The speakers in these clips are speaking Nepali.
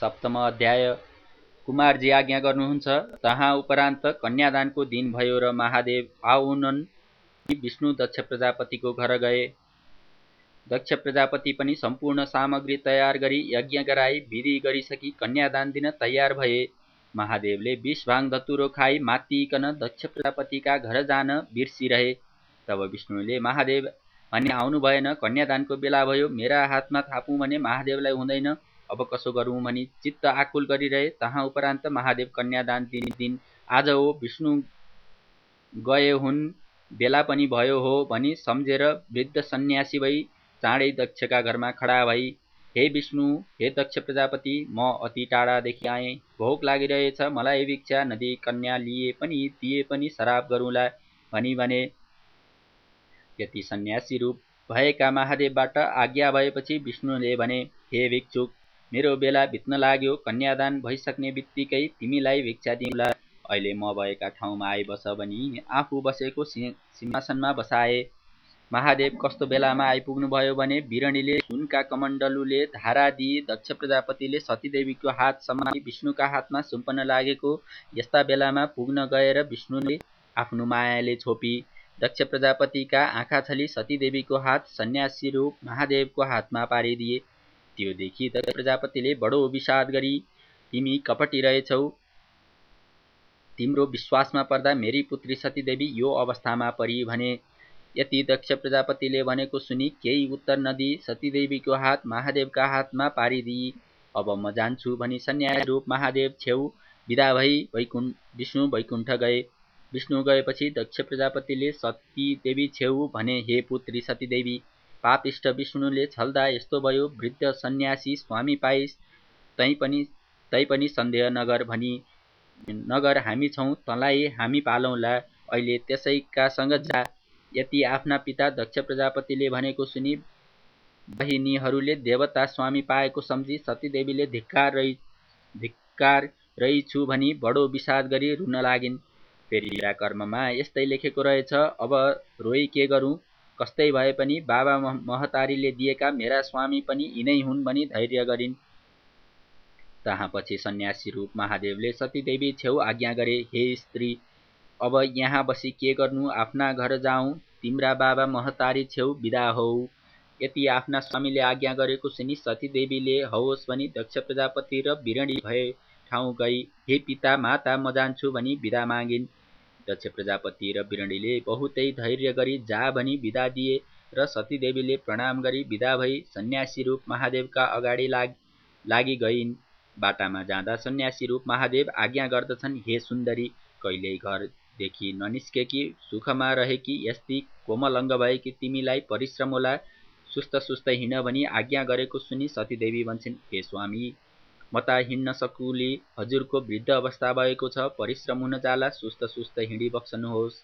सप्तम अध्याय कुमारजी आज्ञा गर्नुहुन्छ तहाँ उपरान्त कन्यादानको दिन भयो र महादेव आउनन्। विष्णु दक्ष प्रजापतिको घर गए। दक्ष प्रजापति पनि सम्पूर्ण सामग्री तयार गरी यज्ञ गराई विधि गरिसकी कन्यादान दिन तयार भए। महादेवले विष भाङ धतुरो खाई मातिकन दक्ष प्रजापतिका घर जान बिर्सिरहे। तब विष्णुले महादेव भने आउनु भएन कन्यादानको बेला भयो। मेरा हातमा थापौँ भने महादेवलाई हुँदैन। अब कसो गरौँ भनी चित्त आकुल गरिरहे तहाँ उपरान्त महादेव कन्यादान दिने दिन आज हो विष्णु गए हुन् बेला पनि भयो हो भनी सम्झेर वृद्ध सन्यासी भई चाँडै दक्षका घरमा खडा भई हे विष्णु हे दक्ष प्रजापति म अति टाढादेखि आएँ। भोक लागिरहेछ मलाई भिक्षा नदी कन्या लिए पनि दिए पनि सराप गरौँला भनी भने यति सन्यासी रूप भएका महादेवबाट आज्ञा भएपछि विष्णुले भने हे भिक्षुक मेरो बेला बित्न लाग्यो। कन्यादान भइसक्ने बित्तिकै तिमीलाई भिक्षा दिउँला। अहिले म भएका ठाउँमा आइबस भनी आफू बसेको सिंहासनमा बसाए। महादेव कस्तो बेलामा आइपुग्नुभयो भने बिरणीले सुनका कमण्डलुले धारा दिई दक्ष प्रजापतिले सतीदेवीको हात समाति विष्णुका हातमा सुम्पन लागेको। यस्ता बेलामा पुग्न गएर विष्णुले आफ्नो मायाले छोपी। दक्ष प्रजापतिका आँखा छली सतीदेवीको हात सन्यासी रूप महादेवको हातमा पारिदिए। त्यो देखि दक्ष प्रजापतिले बडो विषाद गरी तिमी कपटी रहेछौ तिम्रो विश्वासमा पर्दा मेरी पुत्री सतीदेवी यो अवस्थामा परि भने। यति दक्ष प्रजापतिले भनेको सुनि केही उत्तर नदी सतीदेवीको हात महादेवका हातमा पारिदिई। अब म जान्छु भनी सन्याय रूप महादेव छेउ विदा भई वैकुण्ठ विष्णु वैकुण्ठ गए। विष्णु गएपछि दक्ष प्रजापतिले सतीदेवी छेउ भने हे पुत्री सतीदेवी पापिष्ट विष्णुले छल्दा यस्तो भयो वृद्ध सन्यासी स्वामी पाइस तै पनि तै पनि सन्देह नगर भनी नगर हामी छौँ तँलाई हामी पालौँला। अहिले त्यसैकासँग जा। यति आफ्ना पिता दक्ष प्रजापतिले भनेको सुनि बहिनीहरूले देवता स्वामी पाएको सम्झी सतीदेवीले धिक्कार रहि धिक्कार रहिछु भनी बडो विषाद गरी रुन लागिन्। फेरि कर्ममा यस्तै लेखेको रहेछ अब रोइ के गरौँ? कस्तै भए पनि बाबा महतारीले दिएका मेरा स्वामी पनि यिनै हुन् भनी धैर्य गरिन्। तहाँ पछि सन्यासी रूप महादेवले सतीदेवी छेउ आज्ञा गरे हे स्त्री अब यहाँ बसी के गर्नु? आफ्ना घर जाउँ तिम्रा बाबा महतारी छेउ विदा हौ। यति आफ्ना स्वामीले आज्ञा गरेको सुनि सतीदेवीले हवस् भनी दक्ष प्रजापति र बिरणी भए ठाउँ गई। हे पिता माता म जान्छु भनी विदा मागिन्। दक्ष प्रजापति र बिरणीले बहुतै धैर्य गरी जा भनी विदा दिए र सतीदेवीले प्रणाम गरी विदा भई सन्यासी रूप महादेवका अगाडि लाग लागि गइन्। बाटामा जाँदा सन्यासी रूप महादेव आज्ञा गर्दछन् हे सुन्दरी कहिल्यै घरदेखि ननिस्केकी सुखमा रहेकी यस्ती कोमल अङ्ग भएकी तिमीलाई परिश्रम होला सुस्त सुस्त हिँड भनी आज्ञा गरेको सुनि सतीदेवी भन्छन् हे स्वामी म त हिँड्न सकुली हजुरको वृद्ध अवस्था भएको छ। परिश्रम हुन जाला सुस्त सुस्त हिँडी बक्सनुहोस्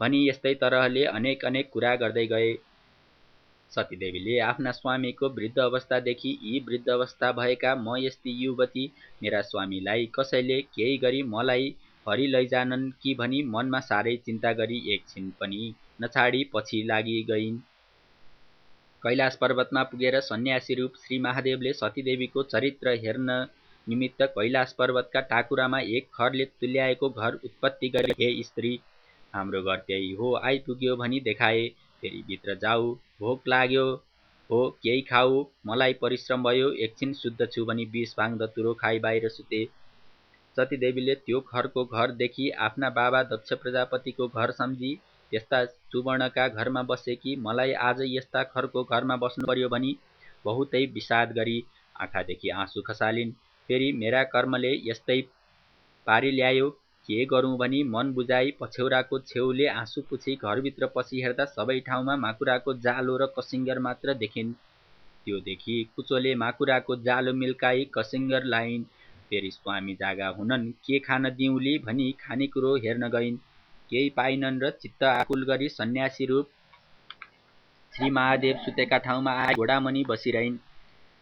भनी यस्तै तरहले अनेक अनेक कुरा गर्दै गए। सतीदेवीले आफ्ना स्वामीको वृद्ध अवस्थादेखि यी वृद्ध अवस्था भएका म यस्ती युवती मेरा स्वामीलाई कसैले केही गरी मलाई हरि लैजानन् कि भनी मनमा साह्रै चिन्ता गरी एकछिन पनि नछाडी पछि लागि गइन् कैलाश पर्वतमा पुगेर सन्यासी रूप श्री महादेवले सतीदेवीको चरित्र हेर्न निमित्त कैलाश पर्वतका टाकुरामा एक खरले तुल्याएको घर उत्पत्ति गरे। हे स्त्री हाम्रो घर त्यही हो आइपुग्यो भनी देखाए फेरि भित्र जाऊ भोक लाग्यो हो केही खाऊ मलाई परिश्रम भयो एकछिन शुद्ध छु भनी बिस भाङ दतुरो खाइ बाहिर सुते। सतीदेवीले त्यो घरको घरदेखि आफ्ना बाबा दक्ष प्रजापतिको घर सम्झी यस्ता सुवर्णका घरमा बसेकी मलाई आज यस्ता खरको घरमा बस्नु पर्यो भनी बहुतै विषाद गरी आँखादेखि आँसु खसालिन्। फेरि मेरा कर्मले यस्तै पारी ल्यायो के गरौँ भनी मन बुझाई पछ्यौराको छेउले आँसु पुछी घरभित्र पसी हेर्दा सबै ठाउँमा माकुराको जालो र कसिङ्गर मात्र देखिन्। त्योदेखि कुचोले माकुराको जालो मिल्काई कसिङ्गर लाइन्। फेरि स्वामी जागा हुनन् के खान दिउँली भनी खानेकुरो हेर्न गइन्। केही पाइनन् र चित्त आकुल गरी सन्यासी रूप श्री महादेव सुतेका ठाउँमा आए घोडामणि बसिरहन्।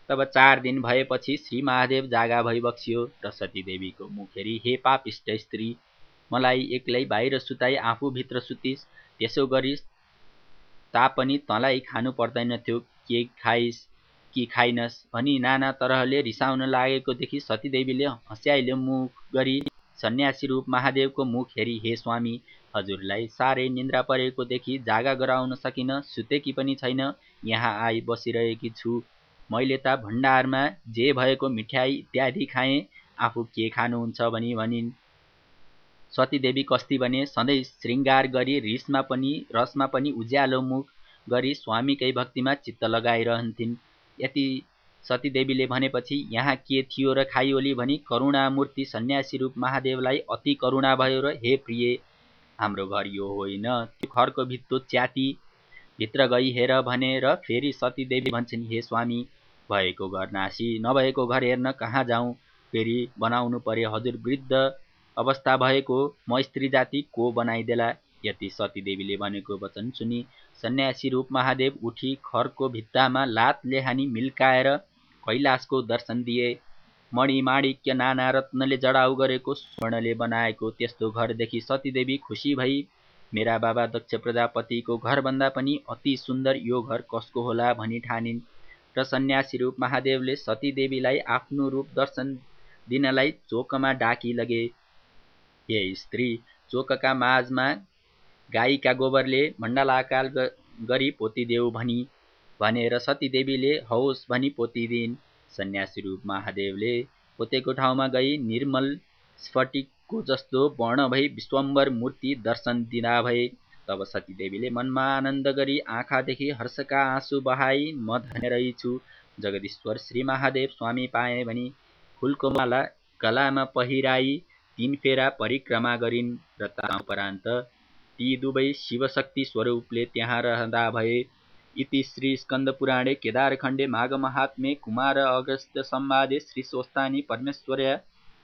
तब चार दिन भएपछि श्री महादेव जागा भई बक्सियो र सतीदेवीको मुखेरी हे पापिष्ट स्त्री मलाई एक्लै बाहिर सुताई आफूभित्र सुतिस् त्यसो गरिस् तापनि तँलाई खानु पर्दैनथ्यो के खाइस् कि खाइनस्? भनी नाना तरहले रिसाउन लागेको देखि सतीदेवीले हँस्याइले मुख गरी सन्यासी रूप महादेवको मुख हेरी हे स्वामी हजुरलाई साह्रै निन्द्रा परेको देखि जागा गराउन सकिन सुतेकी पनि छैन। यहाँ आई बसिरहेकी छु। मैले त भण्डारमा जे भएको मिठाई इत्यादि खाएँ। आफू के खानुहुन्छ भनी भनिन्। सतीदेवी कस्ती भने सधैँ श्रृङ्गार गरी रिसमा पनि रसमा पनि उज्यालो मुख गरी स्वामीकै भक्तिमा चित्त लगाइरहन्थिन्। यति सतीदेवीले भनेपछि यहाँ के थियो र खाइयोली भनी करुणामूर्ति सन्यासी रूप महादेवलाई अति करुणा भयो र हे प्रिय हाम्रो घर यो होइन। त्यो घरको भित्तो च्याती भित्र गई हेर भनेर फेरि सतीदेवी भन्छन् हे स्वामी भएको घर नासी नभएको घर हेर्न कहाँ जाउँ? फेरि बनाउनु परे हजुर वृद्ध अवस्था भएको। म स्त्री जाति को बनाइदेला? यति सतीदेवीले भनेको वचन सुनि सन्यासी रूप महादेव उठी खरको भित्तामा लातले हानी मिल्काएर कैलाशको दर्शन दिए। मणिमाणिक्य नाना रत्नले जडाउ गरेको स्वर्णले बनाएको त्यस्तो घरदेखि सतीदेवी खुसी भई मेरा बाबा दक्ष प्रजापतिको घरभन्दा पनि अति सुन्दर यो घर कसको होला भनी ठानिन् र सन्यासी रूप महादेवले सतीदेवीलाई आफ्नो रूप दर्शन दिनलाई चोकमा डाकी लगे। हे स्त्री चोकका माझमा गाईका गोबरले मण्डलाकार गरी पोतिदेऊ भनी भनेर सतीदेवीले हौस भनी पोतिदिन् सन्यासी रूप महादेवले पोतेको ठाउँमा गई निर्मल स्फटिकको जस्तो वर्ण भई विश्वम्बर मूर्ति दर्शन दिँदा भए तब सतीदेवीले मनमा आनन्द गरी आँखादेखि हर्षका आँसु बहाई म धनेरै छु जगदीश्वर श्री महादेव स्वामी पाएँ भनी फुलको माला गलामा पहिराई तिन फेरा परिक्रमा गरिन् र उपरान्त ती दुवै शिवशक्ति स्वरूपले त्यहाँ रहँदा भए इति श्री स्कन्दपुराणे केदारखण्डे माघमहात्म्ये कुमार अगस्त्य संवादे श्रीस्वस्थानी परमेश्वर्या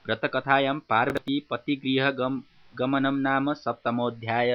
व्रतकथायां पार्वती पतिगृह गम गमनं नाम सप्तमोऽध्याय।